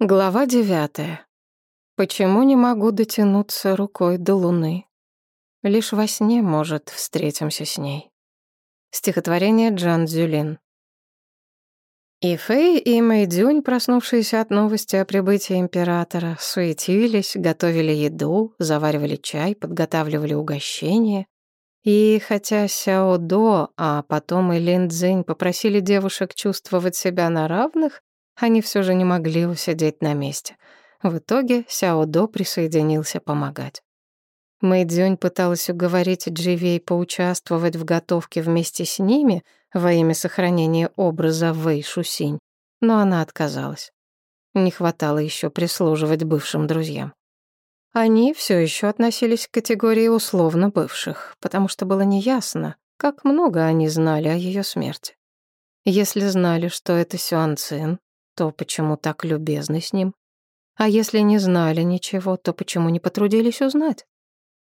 Глава девятая. Почему не могу дотянуться рукой до луны? Лишь во сне, может, встретимся с ней. Стихотворение Джан Дзюлин. И Фэй, и Мэйдзюнь, проснувшиеся от новости о прибытии императора, суетились, готовили еду, заваривали чай, подготавливали угощение. И хотя Сяо До, а потом и Лин Цзинь попросили девушек чувствовать себя на равных, они все же не могли усидеть на месте. В итоге Сяо До присоединился помогать. Мэйдзюнь пыталась уговорить Дживей поучаствовать в готовке вместе с ними во имя сохранения образа Вэй Шусинь, но она отказалась. Не хватало еще прислуживать бывшим друзьям. Они все еще относились к категории условно бывших, потому что было неясно, как много они знали о ее смерти. Если знали, что это Сюан Цин, то почему так любезны с ним? А если не знали ничего, то почему не потрудились узнать?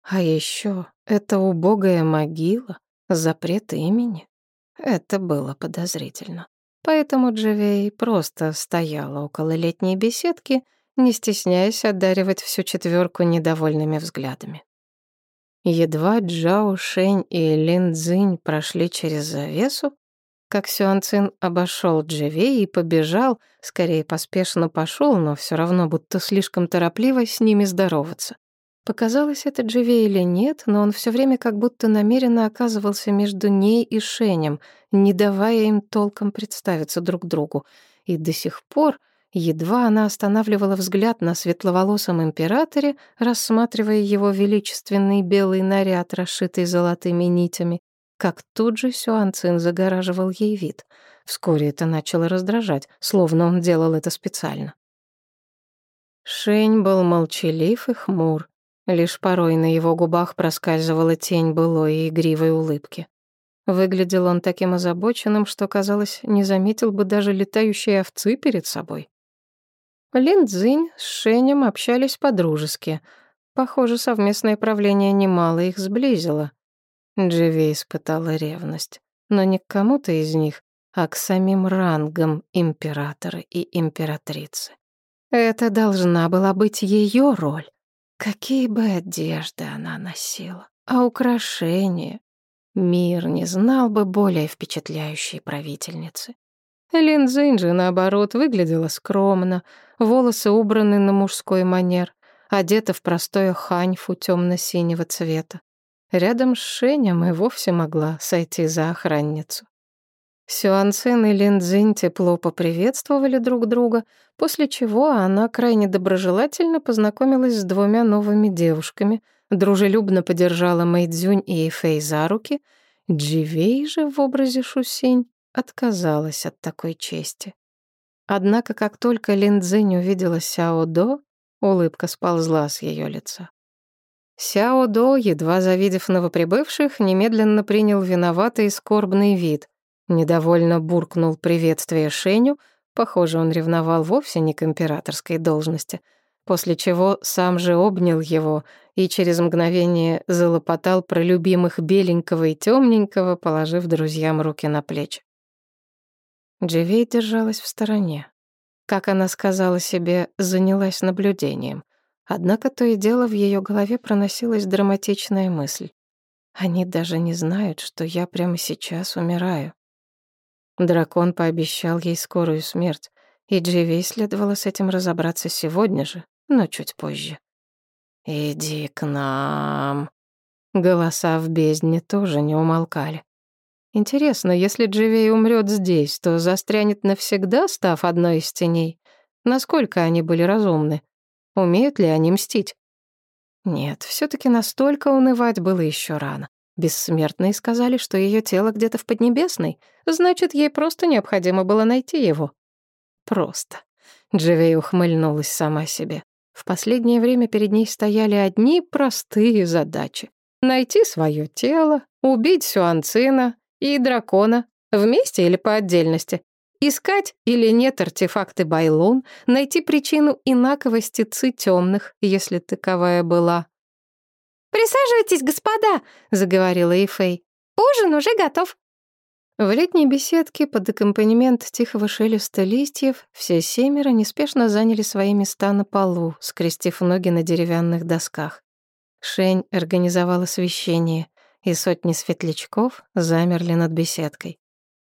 А еще это убогая могила, запрет имени. Это было подозрительно. Поэтому Дживей просто стояла около летней беседки, не стесняясь одаривать всю четверку недовольными взглядами. Едва Джао Шень и Лин Цзинь прошли через завесу, как Сюанцин обошел Дживей и побежал, скорее поспешно пошел, но все равно будто слишком торопливо с ними здороваться. Показалось это Дживей или нет, но он все время как будто намеренно оказывался между ней и Шенем, не давая им толком представиться друг другу. И до сих пор, едва она останавливала взгляд на светловолосом императоре, рассматривая его величественный белый наряд, расшитый золотыми нитями, как тут же Сюанцин загораживал ей вид. Вскоре это начало раздражать, словно он делал это специально. Шень был молчалив и хмур. Лишь порой на его губах проскальзывала тень былой и игривой улыбки. Выглядел он таким озабоченным, что, казалось, не заметил бы даже летающие овцы перед собой. Лин Цзинь с Шенем общались по-дружески. Похоже, совместное правление немало их сблизило. Дживи испытала ревность, но не к кому-то из них, а к самим рангам императора и императрицы. Это должна была быть ее роль. Какие бы одежды она носила, а украшения. Мир не знал бы более впечатляющей правительницы. Лин же, наоборот, выглядела скромно, волосы убраны на мужской манер, одета в простое ханьфу темно-синего цвета. Рядом с Шенем и вовсе могла сойти за охранницу. Сюанцин и Линдзинь тепло поприветствовали друг друга, после чего она крайне доброжелательно познакомилась с двумя новыми девушками, дружелюбно поддержала Мэйдзюнь и Фэй за руки, Дживей же в образе Шусинь отказалась от такой чести. Однако, как только Линдзинь увидела Сяо До, улыбка сползла с ее лица. Сяо До, едва завидев новоприбывших, немедленно принял виноватый и скорбный вид. Недовольно буркнул приветствие Шеню, похоже, он ревновал вовсе не к императорской должности, после чего сам же обнял его и через мгновение залопотал про любимых беленького и темненького, положив друзьям руки на плечи. Дживей держалась в стороне. Как она сказала себе, занялась наблюдением — Однако то и дело в ее голове проносилась драматичная мысль. Они даже не знают, что я прямо сейчас умираю. Дракон пообещал ей скорую смерть, и Дживей следовало с этим разобраться сегодня же, но чуть позже. «Иди к нам». Голоса в бездне тоже не умолкали. Интересно, если Дживей умрет здесь, то застрянет навсегда, став одной из теней? Насколько они были разумны? Умеют ли они мстить? Нет, все таки настолько унывать было еще рано. Бессмертные сказали, что ее тело где-то в Поднебесной, значит, ей просто необходимо было найти его. Просто. Дживей ухмыльнулась сама себе. В последнее время перед ней стояли одни простые задачи. Найти свое тело, убить Сюанцина и дракона, вместе или по отдельности, Искать или нет артефакты Байлун, найти причину инаковости ци темных, если таковая была. «Присаживайтесь, господа», — заговорила Эйфей. «Ужин уже готов». В летней беседке под аккомпанемент тихого шелеста листьев все семеро неспешно заняли свои места на полу, скрестив ноги на деревянных досках. Шень организовала освещение, и сотни светлячков замерли над беседкой.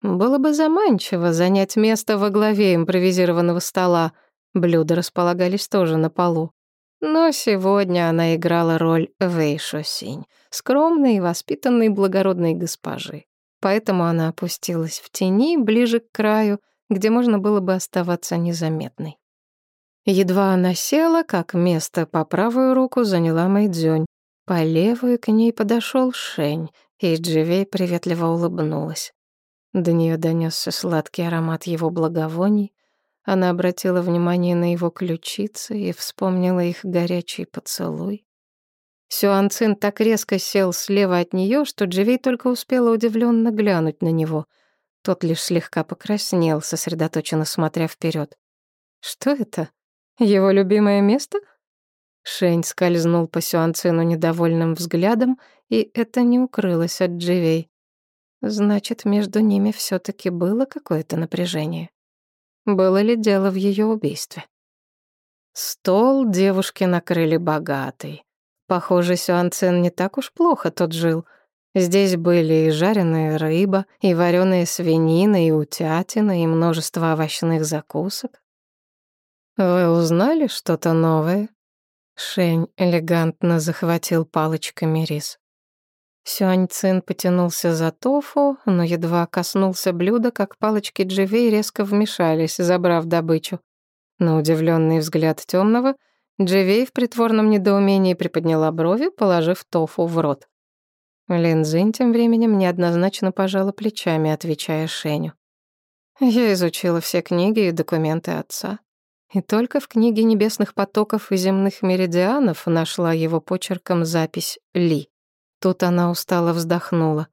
Было бы заманчиво занять место во главе импровизированного стола. Блюда располагались тоже на полу. Но сегодня она играла роль Вэйшо Синь, скромной и воспитанной благородной госпожи поэтому она опустилась в тени ближе к краю, где можно было бы оставаться незаметной. Едва она села, как место по правую руку заняла Мэйдзюнь. По левую к ней подошел Шень, и Дживей приветливо улыбнулась. До нее донесся сладкий аромат его благовоний. Она обратила внимание на его ключицы и вспомнила их горячий поцелуй. Сюан Цин так резко сел слева от нее, что Дживей только успела удивленно глянуть на него. Тот лишь слегка покраснел, сосредоточенно смотря вперед. «Что это? Его любимое место?» Шень скользнул по Сюан Цину недовольным взглядом, и это не укрылось от Дживей. Значит, между ними все таки было какое-то напряжение. Было ли дело в ее убийстве? Стол девушки накрыли богатый. Похоже, Сюанцен не так уж плохо тут жил. Здесь были и жареная рыба, и вареная свинина, и утятина, и множество овощных закусок. «Вы узнали что-то новое?» Шень элегантно захватил палочками рис. Сюань Цин потянулся за тофу, но едва коснулся блюда, как палочки Дживей резко вмешались, забрав добычу. На удивленный взгляд темного Дживей в притворном недоумении приподняла брови, положив тофу в рот. Линзинь тем временем неоднозначно пожала плечами, отвечая Шеню. Я изучила все книги и документы отца. И только в книге небесных потоков и земных меридианов нашла его почерком запись «Ли». Тут она устало вздохнула.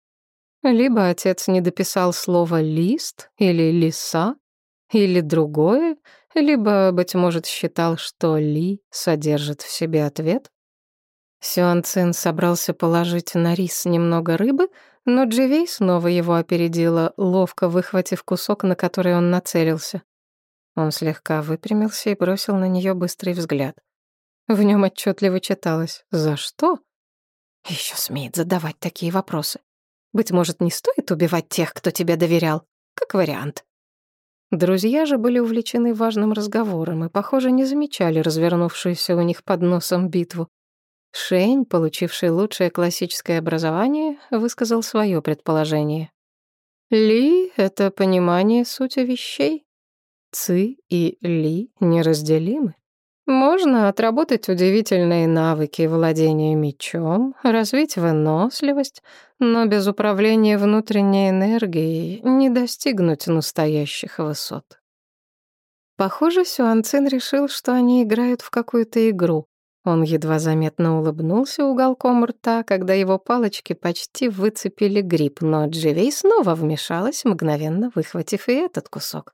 Либо отец не дописал слово «лист» или «лиса», или другое, либо, быть может, считал, что Ли содержит в себе ответ. Сюан Цин собрался положить на рис немного рыбы, но Дживей снова его опередила, ловко выхватив кусок, на который он нацелился. Он слегка выпрямился и бросил на нее быстрый взгляд. В нем отчетливо читалось «За что?» Еще смеет задавать такие вопросы. Быть может, не стоит убивать тех, кто тебе доверял? Как вариант. Друзья же были увлечены важным разговором и, похоже, не замечали развернувшуюся у них под носом битву. Шень, получивший лучшее классическое образование, высказал свое предположение. Ли — это понимание сути вещей. Ци и Ли неразделимы. Можно отработать удивительные навыки владения мечом, развить выносливость, но без управления внутренней энергией не достигнуть настоящих высот. Похоже, Сюанцин решил, что они играют в какую-то игру. Он едва заметно улыбнулся уголком рта, когда его палочки почти выцепили гриб, но Дживей снова вмешалась, мгновенно выхватив и этот кусок.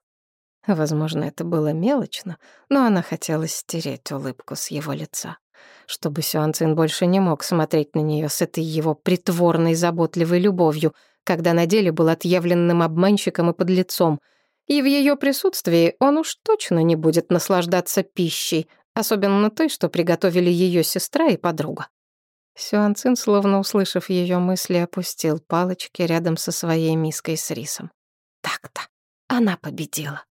Возможно, это было мелочно, но она хотела стереть улыбку с его лица, чтобы Сюанцин больше не мог смотреть на нее с этой его притворной заботливой любовью, когда на деле был отъявленным обманщиком и подлецом. И в ее присутствии он уж точно не будет наслаждаться пищей, особенно той, что приготовили ее сестра и подруга. Сюанцин, словно услышав ее мысли, опустил палочки рядом со своей миской с рисом. Так-то, она победила.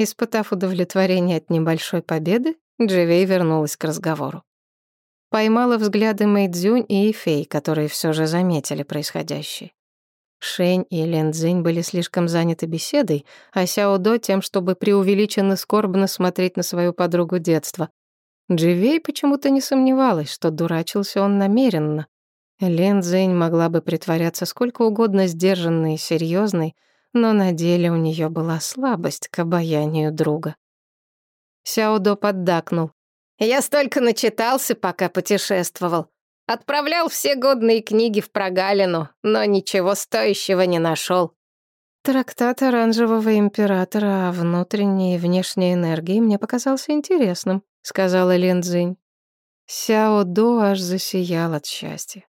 Испытав удовлетворение от небольшой победы, Дживей вернулась к разговору. Поймала взгляды Мэйдзюнь и Ифей, которые все же заметили происходящее. Шень и Лен были слишком заняты беседой, а Сяо До тем, чтобы преувеличенно скорбно смотреть на свою подругу детства. Дживей почему-то не сомневалась, что дурачился он намеренно. Лен могла бы притворяться сколько угодно сдержанной и серьезной, но на деле у нее была слабость к обаянию друга. Сяодо поддакнул. «Я столько начитался, пока путешествовал. Отправлял все годные книги в прогалину, но ничего стоящего не нашел. Трактат оранжевого императора о внутренней и внешней энергии мне показался интересным, сказала Лин Цзинь. Сяо До аж засиял от счастья.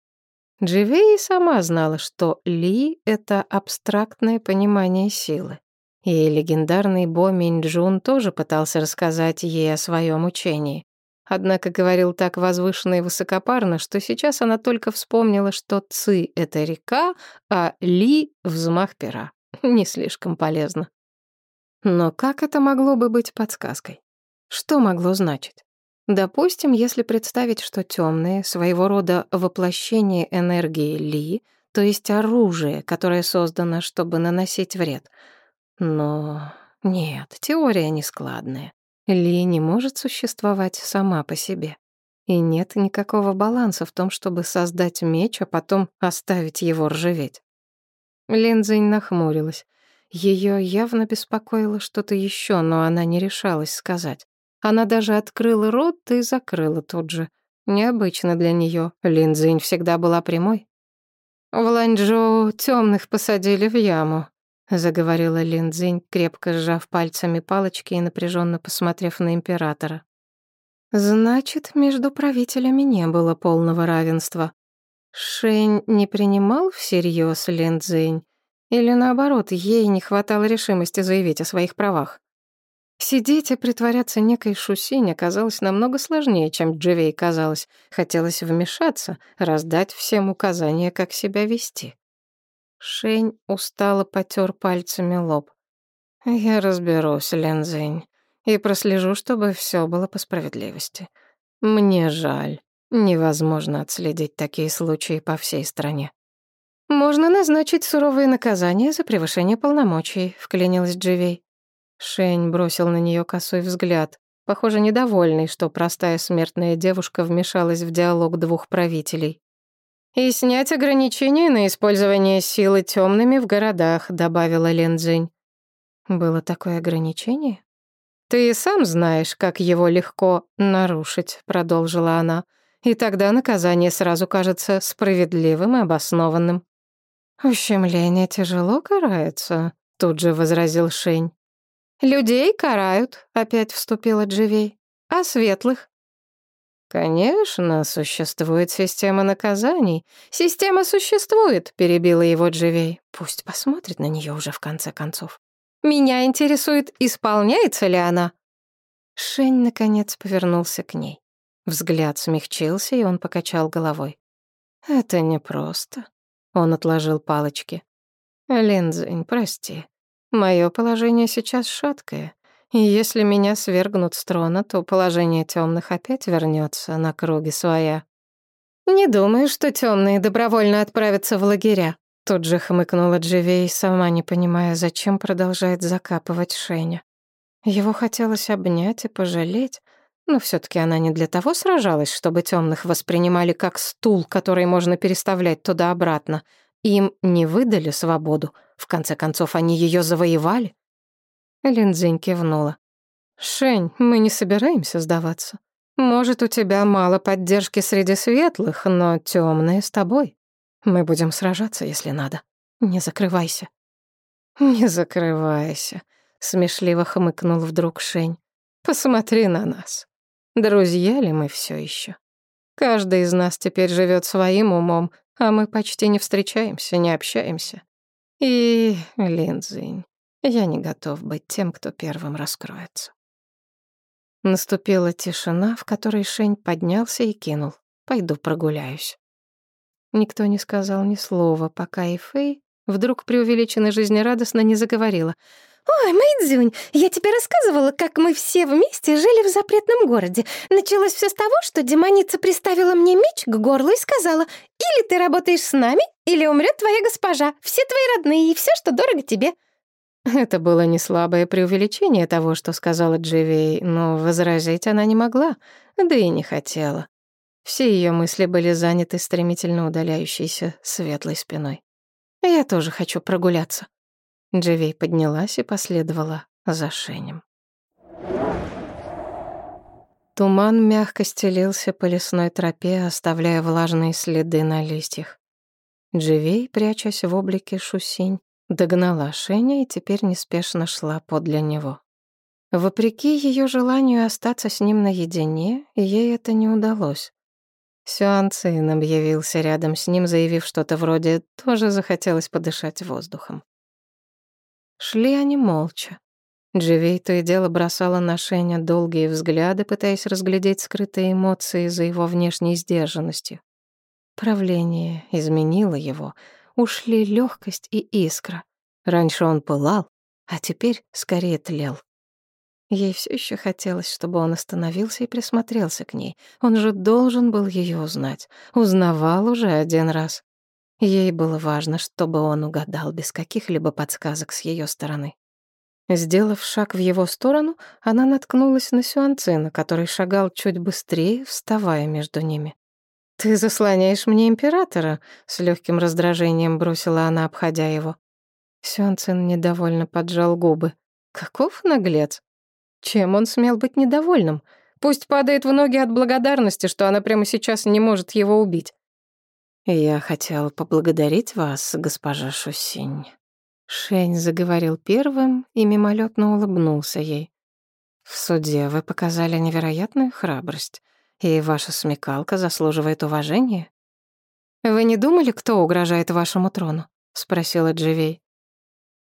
Дживей сама знала, что Ли — это абстрактное понимание силы. И легендарный Бо Минджун тоже пытался рассказать ей о своем учении. Однако говорил так возвышенно и высокопарно, что сейчас она только вспомнила, что Ци — это река, а Ли — взмах пера. Не слишком полезно. Но как это могло бы быть подсказкой? Что могло значить? Допустим, если представить, что темные — своего рода воплощение энергии Ли, то есть оружие, которое создано, чтобы наносить вред. Но нет, теория нескладная. Ли не может существовать сама по себе. И нет никакого баланса в том, чтобы создать меч, а потом оставить его ржаветь. Линдзинь нахмурилась. Ее явно беспокоило что-то еще, но она не решалась сказать. Она даже открыла рот и закрыла тут же. Необычно для нее. Линдзинь всегда была прямой. «В Ланчжоу темных посадили в яму», — заговорила Линдзинь, крепко сжав пальцами палочки и напряженно посмотрев на императора. «Значит, между правителями не было полного равенства. Шень не принимал всерьез Линдзинь? Или наоборот, ей не хватало решимости заявить о своих правах?» Сидеть и притворяться некой Шусинь оказалось намного сложнее, чем Дживей казалось. Хотелось вмешаться, раздать всем указания, как себя вести. Шень устало потер пальцами лоб. «Я разберусь, Лензинь, и прослежу, чтобы все было по справедливости. Мне жаль. Невозможно отследить такие случаи по всей стране». «Можно назначить суровые наказания за превышение полномочий», — вклинилась Дживей. Шень бросил на нее косой взгляд, похоже, недовольный, что простая смертная девушка вмешалась в диалог двух правителей. «И снять ограничения на использование силы темными в городах», — добавила Лен Цзинь. «Было такое ограничение?» «Ты и сам знаешь, как его легко нарушить», — продолжила она. «И тогда наказание сразу кажется справедливым и обоснованным». «Ущемление тяжело карается», — тут же возразил Шень. «Людей карают», — опять вступила Дживей. «А светлых?» «Конечно, существует система наказаний. Система существует», — перебила его Дживей. «Пусть посмотрит на нее уже в конце концов. Меня интересует, исполняется ли она?» Шень, наконец, повернулся к ней. Взгляд смягчился, и он покачал головой. «Это непросто». Он отложил палочки. «Линдзинь, прости. Мое положение сейчас шаткое, и если меня свергнут с трона, то положение темных опять вернется на круги своя. Не думаю, что темные добровольно отправятся в лагеря. Тут же хмыкнула Дживей, сама не понимая, зачем продолжает закапывать Шеня. Его хотелось обнять и пожалеть, но все таки она не для того сражалась, чтобы темных воспринимали как стул, который можно переставлять туда-обратно. Им не выдали свободу, в конце концов, они ее завоевали. Линдзинь кивнула. «Шень, мы не собираемся сдаваться. Может, у тебя мало поддержки среди светлых, но темные с тобой. Мы будем сражаться, если надо. Не закрывайся». «Не закрывайся», — смешливо хмыкнул вдруг Шень. «Посмотри на нас. Друзья ли мы все еще? Каждый из нас теперь живет своим умом, а мы почти не встречаемся, не общаемся. И, Линдзинь, я не готов быть тем, кто первым раскроется. Наступила тишина, в которой Шень поднялся и кинул. «Пойду прогуляюсь». Никто не сказал ни слова, пока и Фэй вдруг преувеличенно жизнерадостно не заговорила. «Ой, Мэйдзюнь, я тебе рассказывала, как мы все вместе жили в запретном городе. Началось все с того, что демоница приставила мне меч к горлу и сказала, или ты работаешь с нами, или умрет твоя госпожа, все твои родные и все, что дорого тебе». Это было не слабое преувеличение того, что сказала Дживей, но возразить она не могла, да и не хотела. Все ее мысли были заняты стремительно удаляющейся светлой спиной. «Я тоже хочу прогуляться». Дживей поднялась и последовала за Шенем. Туман мягко стелился по лесной тропе, оставляя влажные следы на листьях. Дживей, прячась в облике Шусинь, догнала Шеня и теперь неспешно шла подле него. Вопреки ее желанию остаться с ним наедине, ей это не удалось. Сюан Цин объявился рядом с ним, заявив что-то вроде «тоже захотелось подышать воздухом». Шли они молча. Дживей то и дело бросала на Шеня долгие взгляды, пытаясь разглядеть скрытые эмоции за его внешней сдержанностью. Правление изменило его, ушли легкость и искра. Раньше он пылал, а теперь скорее тлел. Ей все еще хотелось, чтобы он остановился и присмотрелся к ней. Он же должен был ее узнать. Узнавал уже один раз. Ей было важно, чтобы он угадал без каких-либо подсказок с ее стороны. Сделав шаг в его сторону, она наткнулась на Сюанцина, который шагал чуть быстрее, вставая между ними. «Ты заслоняешь мне императора», — с легким раздражением бросила она, обходя его. Сюанцин недовольно поджал губы. «Каков наглец? Чем он смел быть недовольным? Пусть падает в ноги от благодарности, что она прямо сейчас не может его убить». «Я хотел поблагодарить вас, госпожа Шусинь». Шень заговорил первым и мимолетно улыбнулся ей. «В суде вы показали невероятную храбрость, и ваша смекалка заслуживает уважения». «Вы не думали, кто угрожает вашему трону?» — спросила Дживей.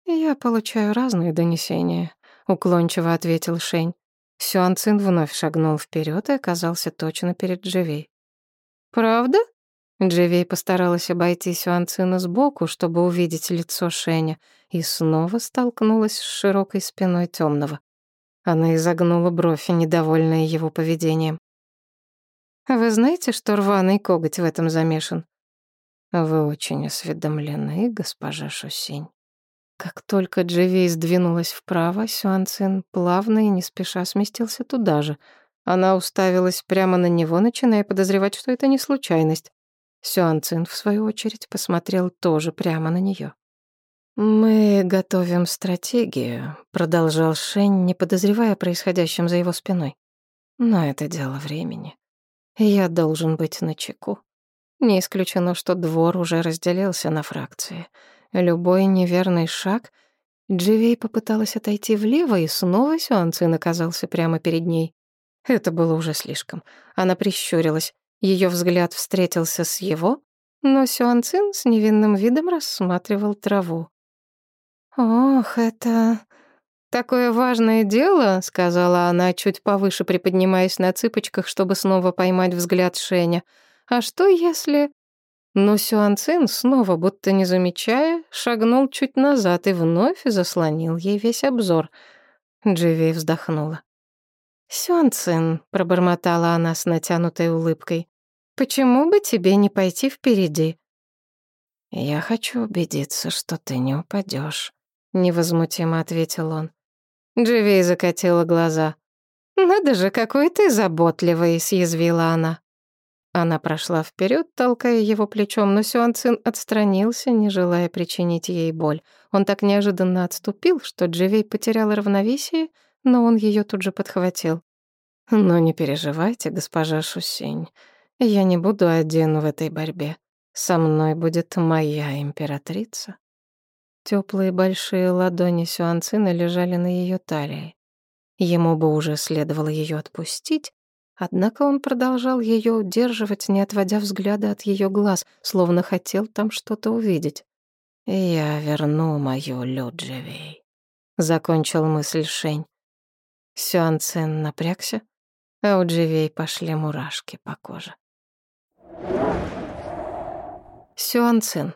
«Я получаю разные донесения», — уклончиво ответил Шень. Сюан Цин вновь шагнул вперед и оказался точно перед Дживей. «Правда?» Дживей постаралась обойти Сюанцина сбоку, чтобы увидеть лицо Шеня, и снова столкнулась с широкой спиной темного. Она изогнула бровь, недовольная его поведением. «Вы знаете, что рваный коготь в этом замешан?» «Вы очень осведомлены, госпожа Шусинь». Как только Дживей сдвинулась вправо, Сюанцин плавно и не спеша сместился туда же. Она уставилась прямо на него, начиная подозревать, что это не случайность. Сюан Цин, в свою очередь, посмотрел тоже прямо на нее. «Мы готовим стратегию», — продолжал Шень, не подозревая о происходящем за его спиной. «Но это дело времени. Я должен быть начеку. Не исключено, что двор уже разделился на фракции. Любой неверный шаг... Дживей попыталась отойти влево, и снова Сюан Цин оказался прямо перед ней. Это было уже слишком. Она прищурилась. Ее взгляд встретился с его, но Сюанцин с невинным видом рассматривал траву. «Ох, это такое важное дело», — сказала она, чуть повыше приподнимаясь на цыпочках, чтобы снова поймать взгляд Шеня. «А что если...» Но Сюанцин, снова будто не замечая, шагнул чуть назад и вновь заслонил ей весь обзор. Дживи вздохнула. «Сюанцин», — пробормотала она с натянутой улыбкой, Почему бы тебе не пойти впереди? Я хочу убедиться, что ты не упадешь, невозмутимо ответил он. Дживей закатила глаза. «Надо же, какой ты заботливый», — съязвила она. Она прошла вперед, толкая его плечом, но Сюанцин отстранился, не желая причинить ей боль. Он так неожиданно отступил, что Дживей потеряла равновесие, но он ее тут же подхватил. «Но не переживайте, госпожа Шусень. Я не буду один в этой борьбе. Со мной будет моя императрица. Теплые большие ладони Сюанцина лежали на ее талии. Ему бы уже следовало ее отпустить, однако он продолжал ее удерживать, не отводя взгляда от ее глаз, словно хотел там что-то увидеть. «Я верну мою Люджевей», — закончил мысль Шень. Сюанцин напрягся, а у Дживей пошли мурашки по коже. Сюанцин.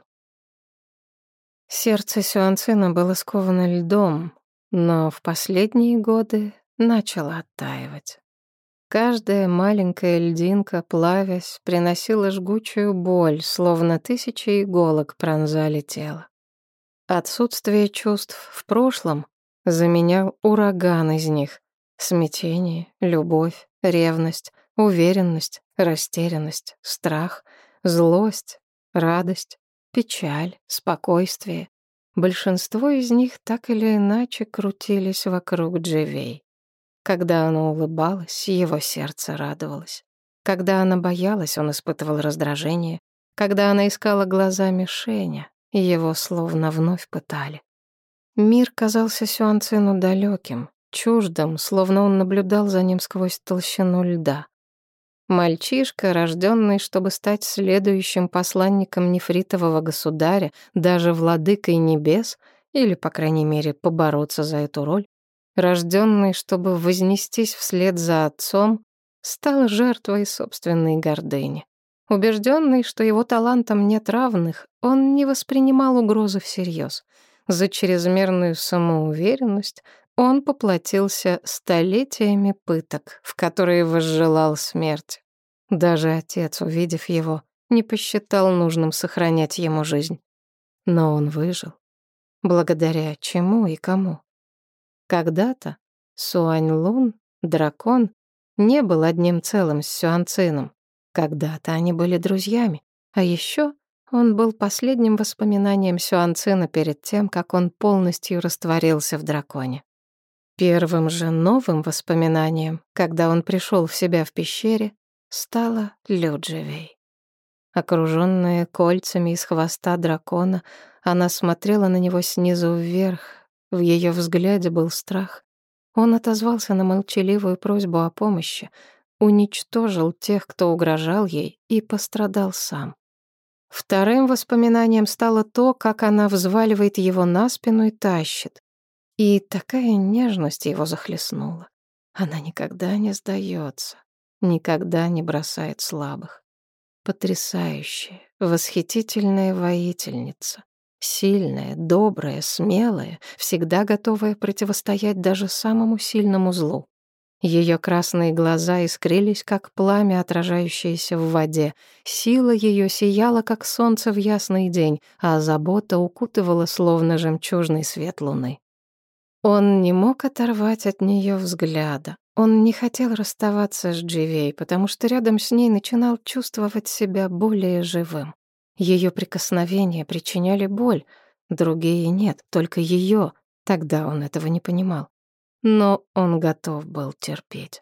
Сердце Сюанцина было сковано льдом, но в последние годы начало оттаивать. Каждая маленькая льдинка, плавясь, приносила жгучую боль, словно тысячи иголок пронзали тело. Отсутствие чувств в прошлом заменял ураган из них. Смятение, любовь, ревность, уверенность, растерянность, страх, злость, радость, печаль, спокойствие. Большинство из них так или иначе крутились вокруг Дживей. Когда она улыбалась, его сердце радовалось. Когда она боялась, он испытывал раздражение. Когда она искала глазами Шеня, его словно вновь пытали. Мир казался Сюанцину далеким, чуждым, словно он наблюдал за ним сквозь толщину льда. Мальчишка, рожденный, чтобы стать следующим посланником нефритового государя, даже владыкой небес, или, по крайней мере, побороться за эту роль, рожденный, чтобы вознестись вслед за отцом, стал жертвой собственной гордыни. Убежденный, что его талантам нет равных, он не воспринимал угрозы всерьез. За чрезмерную самоуверенность он поплатился столетиями пыток, в которые возжелал смерть. Даже отец, увидев его, не посчитал нужным сохранять ему жизнь. Но он выжил. Благодаря чему и кому? Когда-то Суань Лун, дракон, не был одним целым с Сюанцином. Когда-то они были друзьями, а еще он был последним воспоминанием Сюанцина перед тем, как он полностью растворился в драконе. Первым же новым воспоминанием, когда он пришел в себя в пещере, стала Люджевей. Окруженная кольцами из хвоста дракона, она смотрела на него снизу вверх. В ее взгляде был страх. Он отозвался на молчаливую просьбу о помощи, уничтожил тех, кто угрожал ей, и пострадал сам. Вторым воспоминанием стало то, как она взваливает его на спину и тащит. И такая нежность его захлестнула. Она никогда не сдается, никогда не бросает слабых. Потрясающая, восхитительная воительница. Сильная, добрая, смелая, всегда готовая противостоять даже самому сильному злу. Ее красные глаза искрились, как пламя, отражающееся в воде. Сила ее сияла, как солнце в ясный день, а забота укутывала, словно жемчужный свет луны. Он не мог оторвать от нее взгляда. Он не хотел расставаться с Дживей, потому что рядом с ней начинал чувствовать себя более живым. Ее прикосновения причиняли боль, другие нет, только ее. Тогда он этого не понимал но он готов был терпеть.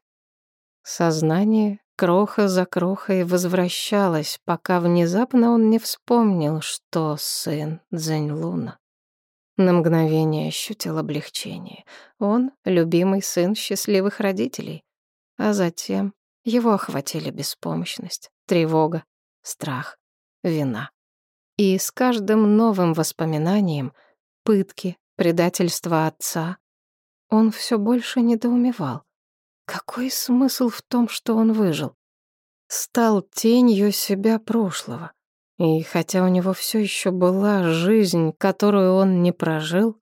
Сознание кроха за крохой возвращалось, пока внезапно он не вспомнил, что сын Цзэньлуна. На мгновение ощутил облегчение. Он — любимый сын счастливых родителей. А затем его охватили беспомощность, тревога, страх, вина. И с каждым новым воспоминанием — пытки, предательство отца, он все больше недоумевал. Какой смысл в том, что он выжил? Стал тенью себя прошлого. И хотя у него все еще была жизнь, которую он не прожил,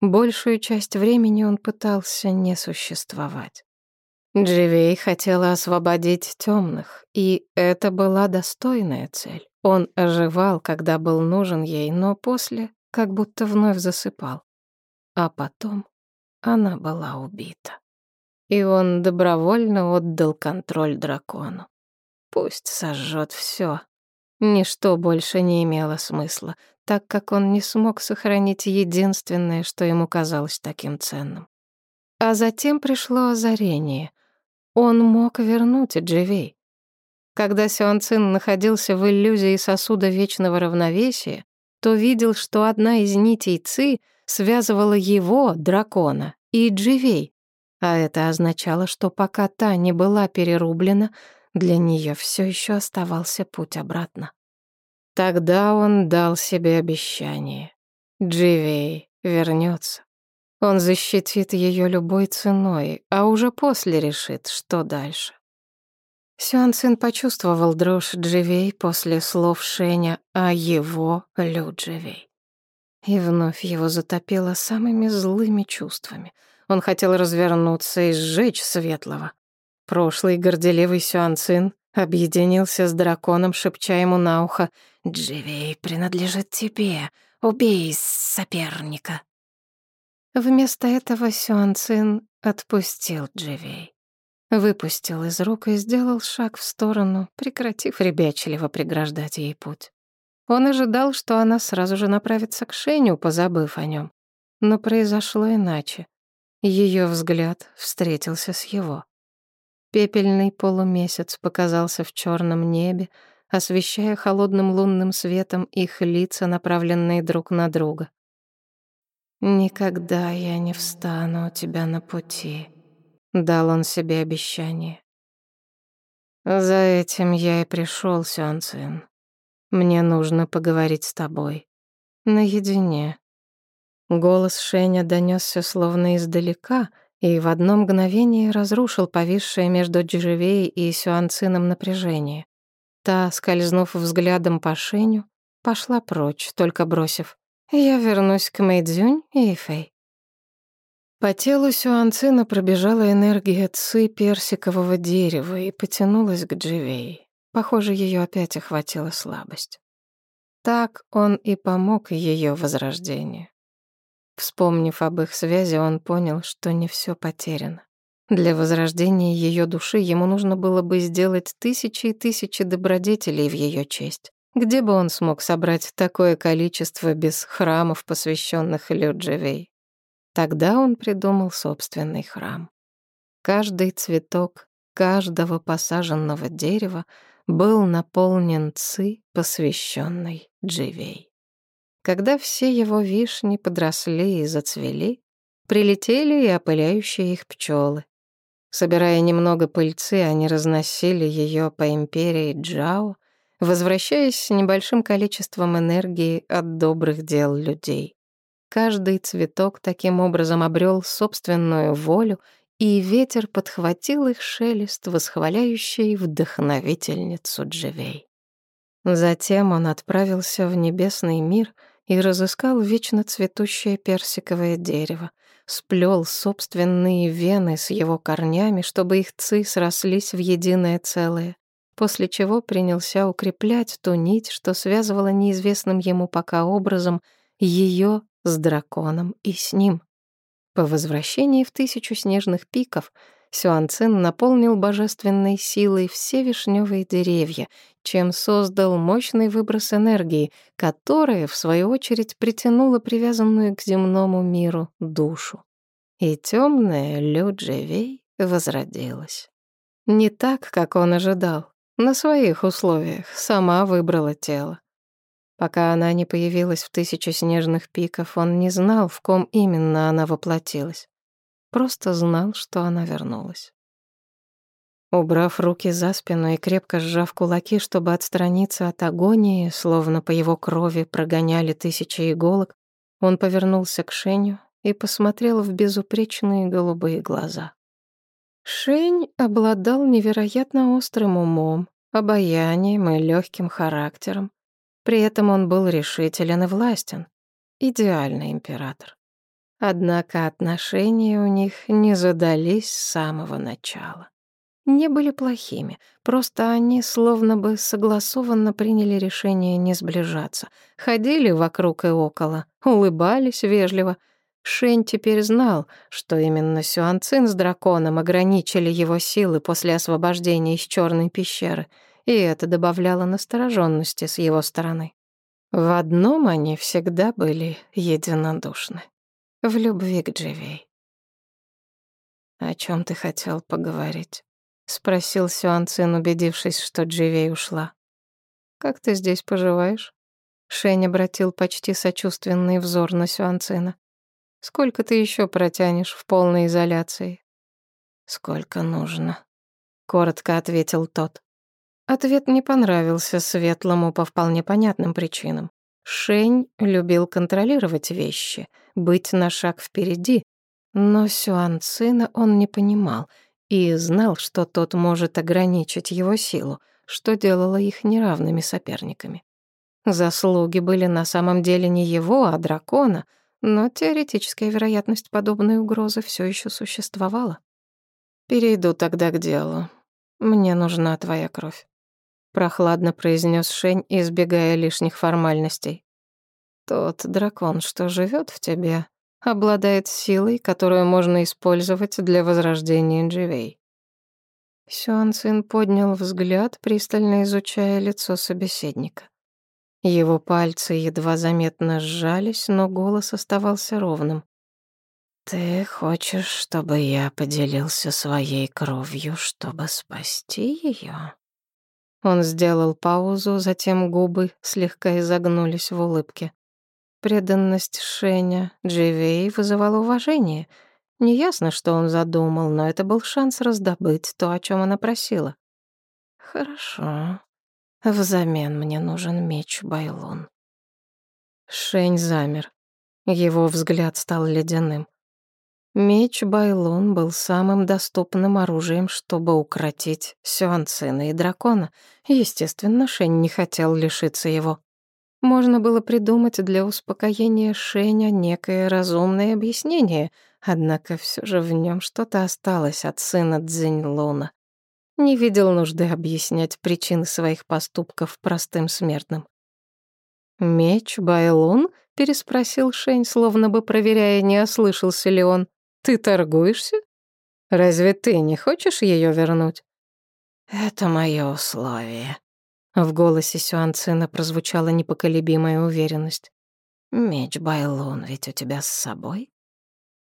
большую часть времени он пытался не существовать. Дживей хотела освободить темных, и это была достойная цель. Он оживал, когда был нужен ей, но после как будто вновь засыпал. А потом она была убита. И он добровольно отдал контроль дракону. Пусть сожжет все. Ничто больше не имело смысла, так как он не смог сохранить единственное, что ему казалось таким ценным. А затем пришло озарение. Он мог вернуть Дживей. Когда Сюан Цин находился в иллюзии сосуда вечного равновесия, то видел, что одна из нитей Ци — связывала его, дракона, и Дживей, а это означало, что пока та не была перерублена, для нее все еще оставался путь обратно. Тогда он дал себе обещание. Дживей вернется. Он защитит ее любой ценой, а уже после решит, что дальше. Сюан Цин почувствовал дрожь Дживей после слов Шеня о его Лю Дживей. И вновь его затопило самыми злыми чувствами. Он хотел развернуться и сжечь Светлого. Прошлый горделивый Сюанцин объединился с драконом, шепча ему на ухо «Дживей принадлежит тебе, убей соперника». Вместо этого Сюанцин отпустил Дживей. Выпустил из рук и сделал шаг в сторону, прекратив ребячливо преграждать ей путь. Он ожидал, что она сразу же направится к Шеню, позабыв о нем. Но произошло иначе. Ее взгляд встретился с его. Пепельный полумесяц показался в черном небе, освещая холодным лунным светом их лица, направленные друг на друга. «Никогда я не встану у тебя на пути», — дал он себе обещание. За этим я и пришел, Сюанцин. Мне нужно поговорить с тобой. Наедине. Голос Шеня донесся словно издалека и в одно мгновение разрушил повисшее между Дживей и Сюанцином напряжение. Та, скользнув взглядом по Шеню, пошла прочь, только бросив «Я вернусь к Мэйдзюнь и Фэй». По телу Сюанцина пробежала энергия ци персикового дерева и потянулась к Дживей. Похоже, ее опять охватила слабость. Так он и помог ее возрождению. Вспомнив об их связи, он понял, что не все потеряно. Для возрождения ее души ему нужно было бы сделать тысячи и тысячи добродетелей в ее честь. Где бы он смог собрать такое количество без храмов, посвященных Люджевей? Тогда он придумал собственный храм. Каждый цветок каждого посаженного дерева был наполнен ци, посвященной Дживей. Когда все его вишни подросли и зацвели, прилетели и опыляющие их пчелы. Собирая немного пыльцы, они разносили ее по империи Джао, возвращаясь с небольшим количеством энергии от добрых дел людей. Каждый цветок таким образом обрел собственную волю, и ветер подхватил их шелест, восхваляющий вдохновительницу Дживей. Затем он отправился в небесный мир и разыскал вечно цветущее персиковое дерево, сплел собственные вены с его корнями, чтобы их ци срослись в единое целое, после чего принялся укреплять ту нить, что связывала неизвестным ему пока образом ее с драконом и с ним. По возвращении в тысячу снежных пиков Сюанцин наполнил божественной силой все вишневые деревья, чем создал мощный выброс энергии, которая, в свою очередь, притянула привязанную к земному миру душу. И темная Люджевей возродилась. Не так, как он ожидал, на своих условиях, сама выбрала тело. Пока она не появилась в тысяче снежных пиков, он не знал, в ком именно она воплотилась. Просто знал, что она вернулась. Убрав руки за спину и крепко сжав кулаки, чтобы отстраниться от агонии, словно по его крови прогоняли тысячи иголок, он повернулся к Шеню и посмотрел в безупречные голубые глаза. Шень обладал невероятно острым умом, обаянием и легким характером. При этом он был решителен и властен. Идеальный император. Однако отношения у них не задались с самого начала. Не были плохими, просто они словно бы согласованно приняли решение не сближаться. Ходили вокруг и около, улыбались вежливо. Шень теперь знал, что именно Сюанцин с драконом ограничили его силы после освобождения из черной пещеры — и это добавляло настороженности с его стороны. В одном они всегда были единодушны — в любви к Дживей. «О чем ты хотел поговорить?» — спросил Сюанцин, убедившись, что Дживей ушла. «Как ты здесь поживаешь?» Шень обратил почти сочувственный взор на Сюанцина. «Сколько ты еще протянешь в полной изоляции?» «Сколько нужно», — коротко ответил тот. Ответ не понравился Светлому по вполне понятным причинам. Шень любил контролировать вещи, быть на шаг впереди, но Сюан Цина он не понимал и знал, что тот может ограничить его силу, что делало их неравными соперниками. Заслуги были на самом деле не его, а дракона, но теоретическая вероятность подобной угрозы все еще существовала. «Перейду тогда к делу. Мне нужна твоя кровь» прохладно произнес Шень, избегая лишних формальностей. Тот дракон, что живет в тебе, обладает силой, которую можно использовать для возрождения Дживей. Сюан Цин поднял взгляд, пристально изучая лицо собеседника. Его пальцы едва заметно сжались, но голос оставался ровным. «Ты хочешь, чтобы я поделился своей кровью, чтобы спасти ее? Он сделал паузу, затем губы слегка изогнулись в улыбке. Преданность Шеня Дживей вызывала уважение. Неясно, что он задумал, но это был шанс раздобыть то, о чем она просила. Хорошо. Взамен мне нужен меч Байлон. Шень замер. Его взгляд стал ледяным. Меч Байлон был самым доступным оружием, чтобы укротить Сюанцина и дракона. Естественно, Шень не хотел лишиться его. Можно было придумать для успокоения Шеня некое разумное объяснение, однако все же в нем что-то осталось от сына Цзиньлуна. Не видел нужды объяснять причины своих поступков простым смертным. «Меч Байлун?» — переспросил Шень, словно бы проверяя, не ослышался ли он. «Ты торгуешься? Разве ты не хочешь ее вернуть?» «Это мое условие». В голосе Сюанцина прозвучала непоколебимая уверенность. «Меч Байлун ведь у тебя с собой?»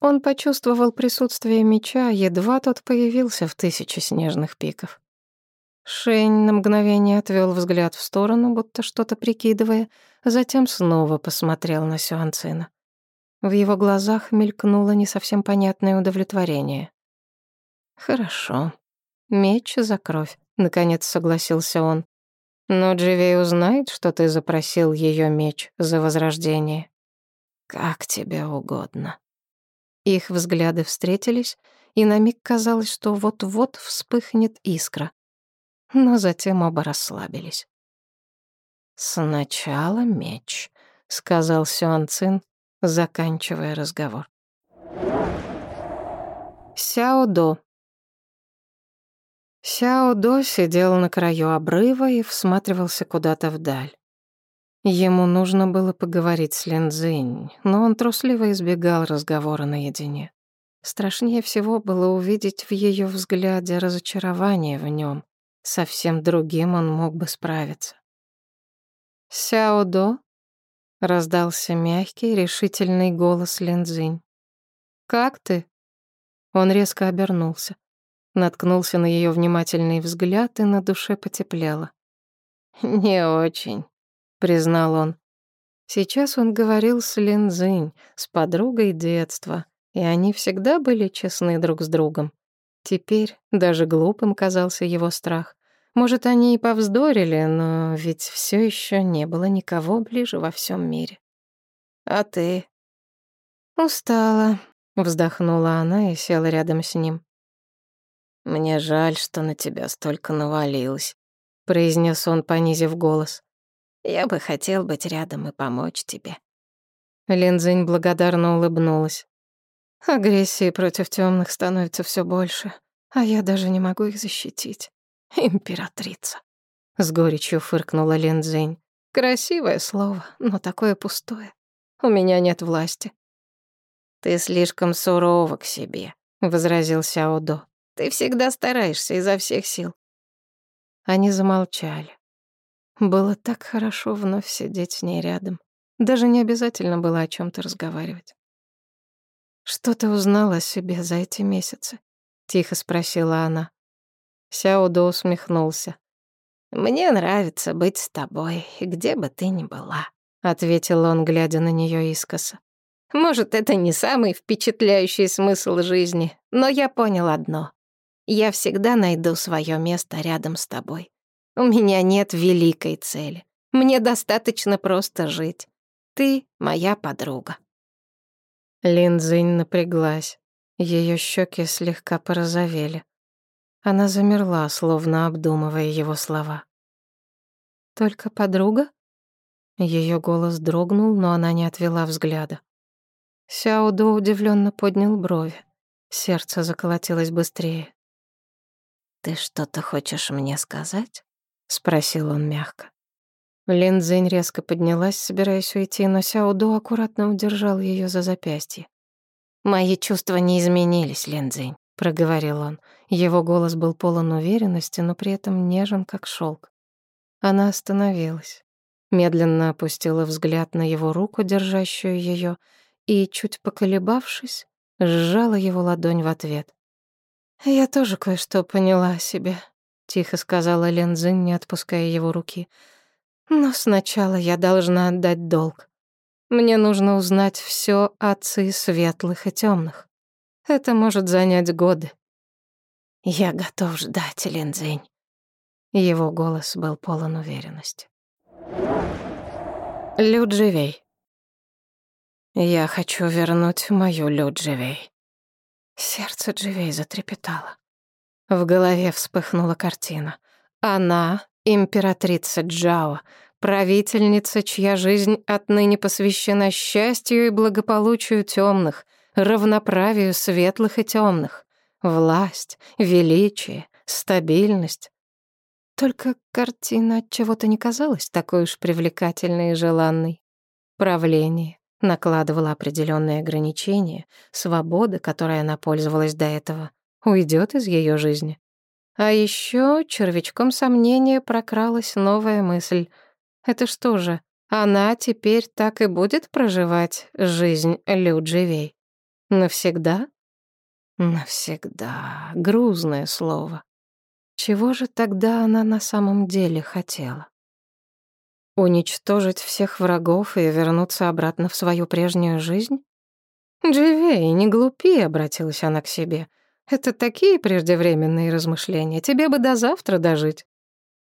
Он почувствовал присутствие меча, едва тот появился в тысяче снежных пиков. Шень на мгновение отвел взгляд в сторону, будто что-то прикидывая, затем снова посмотрел на Сюанцина. В его глазах мелькнуло не совсем понятное удовлетворение. «Хорошо. Меч за кровь», — наконец согласился он. «Но Дживей узнает, что ты запросил ее меч за возрождение». «Как тебе угодно». Их взгляды встретились, и на миг казалось, что вот-вот вспыхнет искра но затем оба расслабились. «Сначала меч», — сказал Сюан Цин, заканчивая разговор. Сяо До. Сяо До сидел на краю обрыва и всматривался куда-то вдаль. Ему нужно было поговорить с Лин Цзинь, но он трусливо избегал разговора наедине. Страшнее всего было увидеть в ее взгляде разочарование в нем. Совсем другим он мог бы справиться. «Сяо-до?» — раздался мягкий, решительный голос Линдзинь. «Как ты?» Он резко обернулся, наткнулся на ее внимательный взгляд и на душе потеплело. «Не очень», — признал он. Сейчас он говорил с Линдзинь, с подругой детства, и они всегда были честны друг с другом. Теперь даже глупым казался его страх. Может, они и повздорили, но ведь все еще не было никого ближе во всем мире. А ты? Устала, вздохнула она и села рядом с ним. Мне жаль, что на тебя столько навалилось, произнес он, понизив голос. Я бы хотел быть рядом и помочь тебе. Линзинь благодарно улыбнулась. Агрессии против темных становится все больше, а я даже не могу их защитить. Императрица. С горечью фыркнула Линдзинь. Красивое слово, но такое пустое. У меня нет власти. Ты слишком сурова к себе, возразил Сяо До. Ты всегда стараешься изо всех сил. Они замолчали. Было так хорошо вновь сидеть с ней рядом. Даже не обязательно было о чем то разговаривать. «Что ты узнала о себе за эти месяцы?» — тихо спросила она. Сяодо усмехнулся. «Мне нравится быть с тобой, где бы ты ни была», — ответил он, глядя на нее искоса. «Может, это не самый впечатляющий смысл жизни, но я понял одно. Я всегда найду свое место рядом с тобой. У меня нет великой цели. Мне достаточно просто жить. Ты моя подруга». Линдзинь напряглась. Ее щеки слегка порозовели. Она замерла, словно обдумывая его слова. «Только подруга?» Ее голос дрогнул, но она не отвела взгляда. Сяо До удивленно поднял брови. Сердце заколотилось быстрее. «Ты что-то хочешь мне сказать?» — спросил он мягко. Лин Цзинь резко поднялась, собираясь уйти, но Сяо До аккуратно удержал ее за запястье. «Мои чувства не изменились, Лин Цзинь», — проговорил он. Его голос был полон уверенности, но при этом нежен, как шелк. Она остановилась, медленно опустила взгляд на его руку, держащую ее, и, чуть поколебавшись, сжала его ладонь в ответ. «Я тоже кое-что поняла о себе», — тихо сказала Лензин, не отпуская его руки. «Но сначала я должна отдать долг. Мне нужно узнать все отцы светлых и темных. Это может занять годы. Я готов ждать, Линдзинь. Его голос был полон уверенности. Людживей. Я хочу вернуть мою Людживей. Сердце Дживей затрепетало. В голове вспыхнула картина. Она — императрица Джао, правительница, чья жизнь отныне посвящена счастью и благополучию темных, равноправию светлых и темных, власть, величие, стабильность. Только картина от чего-то не казалась такой уж привлекательной и желанной. Правление накладывало определенные ограничения, свобода, которой она пользовалась до этого, уйдет из ее жизни. А еще червячком сомнения прокралась новая мысль. Это что же, она теперь так и будет проживать жизнь Людживей? Навсегда? Навсегда. Грузное слово. Чего же тогда она на самом деле хотела? Уничтожить всех врагов и вернуться обратно в свою прежнюю жизнь? «Дживей, не глупи», — обратилась она к себе. «Это такие преждевременные размышления. Тебе бы до завтра дожить».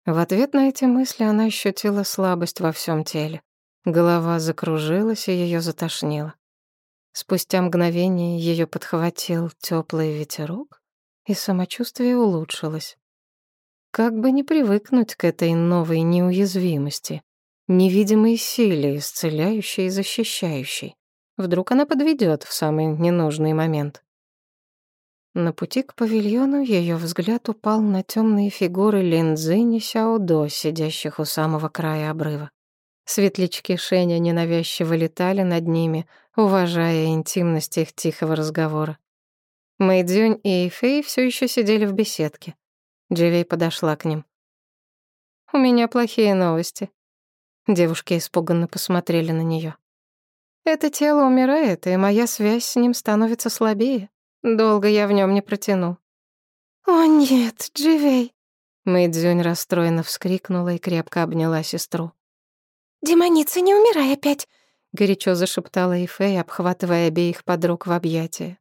В ответ на эти мысли она ощутила слабость во всем теле. Голова закружилась и ее затошнило. Спустя мгновение ее подхватил теплый ветерок, и самочувствие улучшилось. Как бы не привыкнуть к этой новой неуязвимости, невидимой силе, исцеляющей и защищающей. Вдруг она подведет в самый ненужный момент. На пути к павильону ее взгляд упал на темные фигуры Линдзинь и Сяодо, сидящих у самого края обрыва. Светлячки Шеня ненавязчиво летали над ними, уважая интимность их тихого разговора. Мэйдзюнь и Фэй все еще сидели в беседке. Дживей подошла к ним. «У меня плохие новости». Девушки испуганно посмотрели на нее. «Это тело умирает, и моя связь с ним становится слабее. Долго я в нем не протяну». «О нет, Дживей!» Мэйдзюнь расстроенно вскрикнула и крепко обняла сестру. «Демоница, не умирай опять!» — горячо зашептала Ифей, обхватывая обеих подруг в объятия.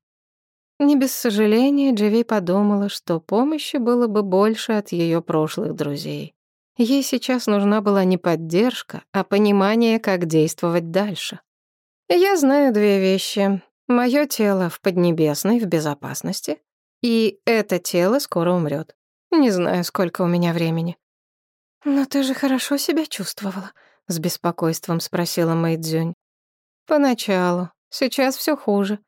Не без сожаления Дживей подумала, что помощи было бы больше от ее прошлых друзей. Ей сейчас нужна была не поддержка, а понимание, как действовать дальше. Я знаю две вещи. Мое тело в Поднебесной, в безопасности, и это тело скоро умрет. Не знаю, сколько у меня времени. «Но ты же хорошо себя чувствовала», — с беспокойством спросила Мэйдзюнь. «Поначалу. Сейчас все хуже.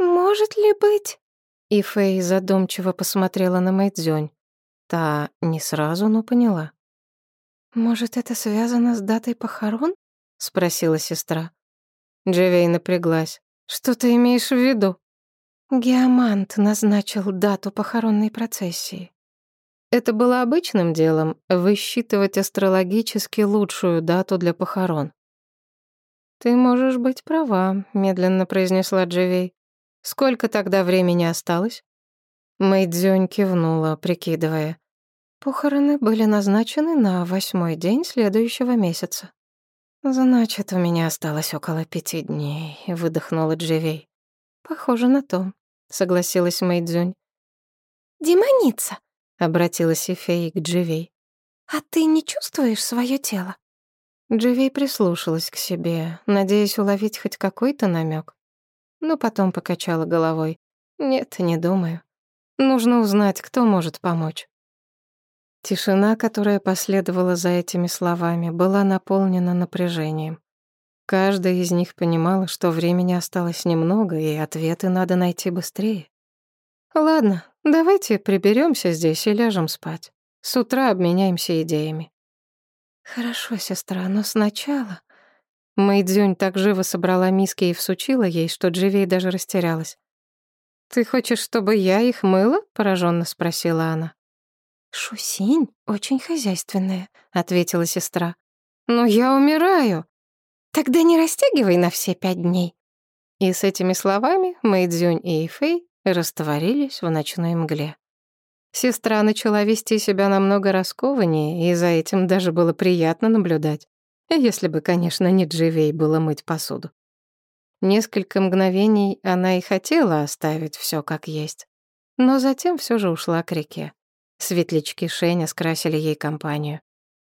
«Может ли быть?» И Фэй задумчиво посмотрела на Мэйдзёнь. Та не сразу, но поняла. «Может, это связано с датой похорон?» — спросила сестра. Дживей напряглась. «Что ты имеешь в виду?» Геомант назначил дату похоронной процессии. Это было обычным делом — высчитывать астрологически лучшую дату для похорон. «Ты можешь быть права», — медленно произнесла Дживей. Сколько тогда времени осталось? Мэйдзюнь кивнула, прикидывая. Похороны были назначены на восьмой день следующего месяца. «Значит, у меня осталось около пяти дней», — выдохнула Дживей. «Похоже на то», — согласилась Мэйдзюнь. «Демоница», — обратилась Ифей к Дживей. «А ты не чувствуешь свое тело?» Дживей прислушалась к себе, надеясь уловить хоть какой-то намек но потом покачала головой. «Нет, не думаю. Нужно узнать, кто может помочь». Тишина, которая последовала за этими словами, была наполнена напряжением. Каждая из них понимала, что времени осталось немного, и ответы надо найти быстрее. «Ладно, давайте приберемся здесь и ляжем спать. С утра обменяемся идеями». «Хорошо, сестра, но сначала...» Мэйдзюнь так живо собрала миски и всучила ей, что Дживей даже растерялась. «Ты хочешь, чтобы я их мыла?» — пораженно спросила она. «Шусинь очень хозяйственная», — ответила сестра. «Но я умираю». «Тогда не растягивай на все пять дней». И с этими словами Мэйдзюнь и Ифэй растворились в ночной мгле. Сестра начала вести себя намного раскованнее, и за этим даже было приятно наблюдать. Если бы, конечно, не Дживей было мыть посуду. Несколько мгновений она и хотела оставить все как есть, но затем все же ушла к реке. Светлячки Шеня скрасили ей компанию.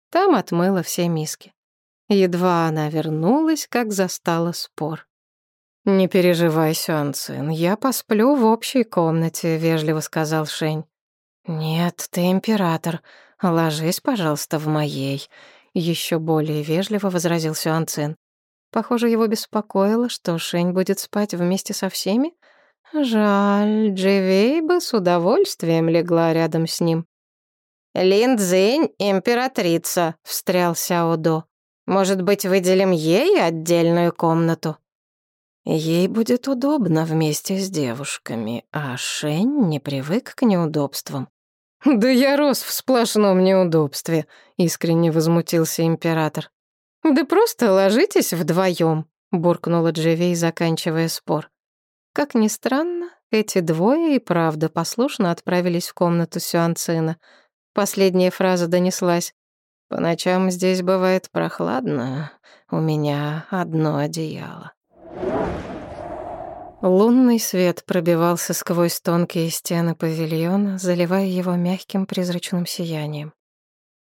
Там отмыла все миски. Едва она вернулась, как застала спор. «Не переживай, Сюанцин, я посплю в общей комнате», — вежливо сказал Шень. «Нет, ты император. Ложись, пожалуйста, в моей», — еще более вежливо возразил Сюанцин. Похоже, его беспокоило, что Шень будет спать вместе со всеми. Жаль, Дживей бы с удовольствием легла рядом с ним. «Лин Цзинь — императрица», — встрял Сяо До. «Может быть, выделим ей отдельную комнату?» Ей будет удобно вместе с девушками, а Шень не привык к неудобствам. «Да я рос в сплошном неудобстве», — искренне возмутился император. «Да просто ложитесь вдвоем», — буркнула Дживей, заканчивая спор. Как ни странно, эти двое и правда послушно отправились в комнату Сюанцина. Последняя фраза донеслась. «По ночам здесь бывает прохладно, у меня одно одеяло». Лунный свет пробивался сквозь тонкие стены павильона, заливая его мягким призрачным сиянием.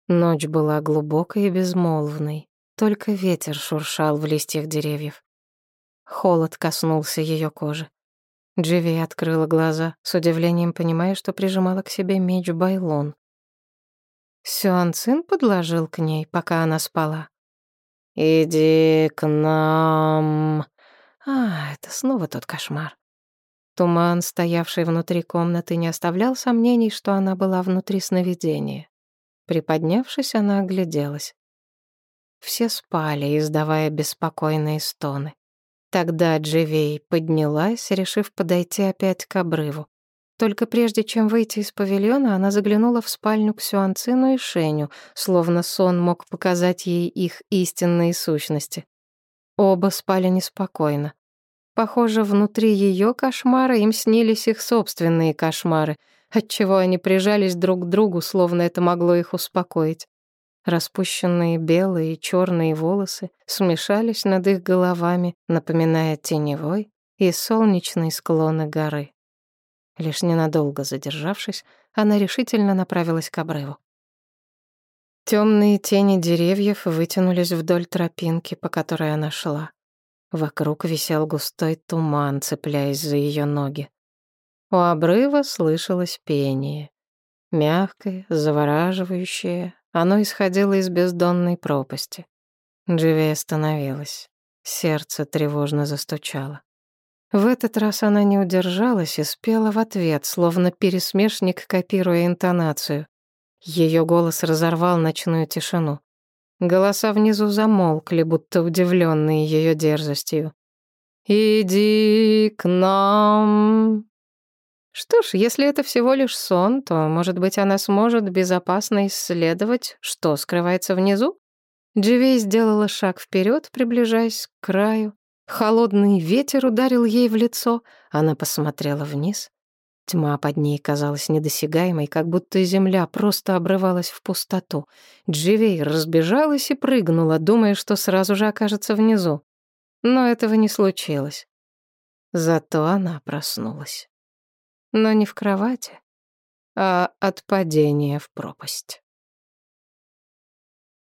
Ночь была глубокой и безмолвной, только ветер шуршал в листьях деревьев. Холод коснулся ее кожи. Дживи открыла глаза, с удивлением понимая, что прижимала к себе меч Байлон. Сюан Цин подложил к ней, пока она спала. «Иди к нам», а, это снова тот кошмар. Туман, стоявший внутри комнаты, не оставлял сомнений, что она была внутри сновидения. Приподнявшись, она огляделась. Все спали, издавая беспокойные стоны. Тогда Дживей поднялась, решив подойти опять к обрыву. Только прежде чем выйти из павильона, она заглянула в спальню к Сюанцину и Шеню, словно сон мог показать ей их истинные сущности. Оба спали неспокойно. Похоже, внутри ее кошмара им снились их собственные кошмары, отчего они прижались друг к другу, словно это могло их успокоить. Распущенные белые и черные волосы смешались над их головами, напоминая теневой и солнечные склоны горы. Лишь ненадолго задержавшись, она решительно направилась к обрыву. Темные тени деревьев вытянулись вдоль тропинки, по которой она шла. Вокруг висел густой туман, цепляясь за ее ноги. У обрыва слышалось пение. Мягкое, завораживающее, оно исходило из бездонной пропасти. Дживи остановилась. Сердце тревожно застучало. В этот раз она не удержалась и спела в ответ, словно пересмешник, копируя интонацию. Ее голос разорвал ночную тишину. Голоса внизу замолкли, будто удивленные ее дерзостью. «Иди к нам». Что ж, если это всего лишь сон, то, может быть, она сможет безопасно исследовать, что скрывается внизу? Дживей сделала шаг вперед, приближаясь к краю. Холодный ветер ударил ей в лицо. Она посмотрела вниз. Тьма под ней казалась недосягаемой, как будто земля просто обрывалась в пустоту. Дживей разбежалась и прыгнула, думая, что сразу же окажется внизу. Но этого не случилось. Зато она проснулась. Но не в кровати, а от падения в пропасть.